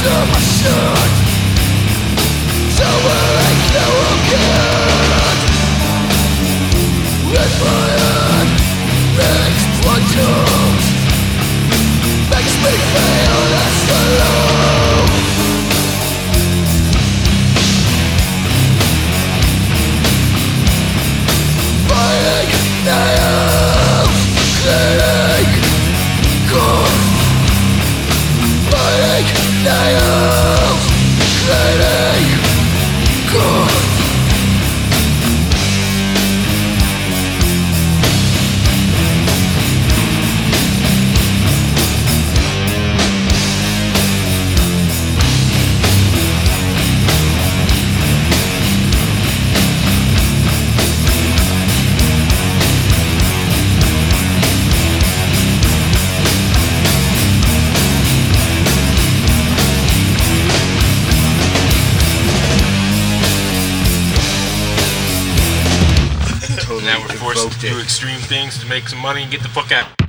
into my shirt To make no one some money and get the fuck out.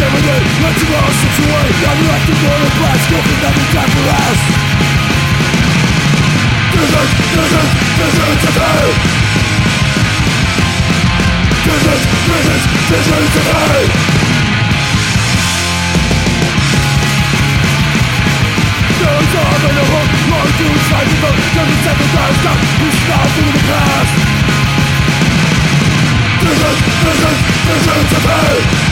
Every day Let situate Now you like to go. to class Go for nothing, time for us This is, this is, this is the to to the set the time stop stop into the past This is, this is, this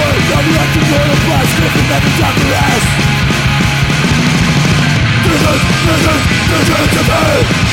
to Go for nothing, time This is, this is, this is today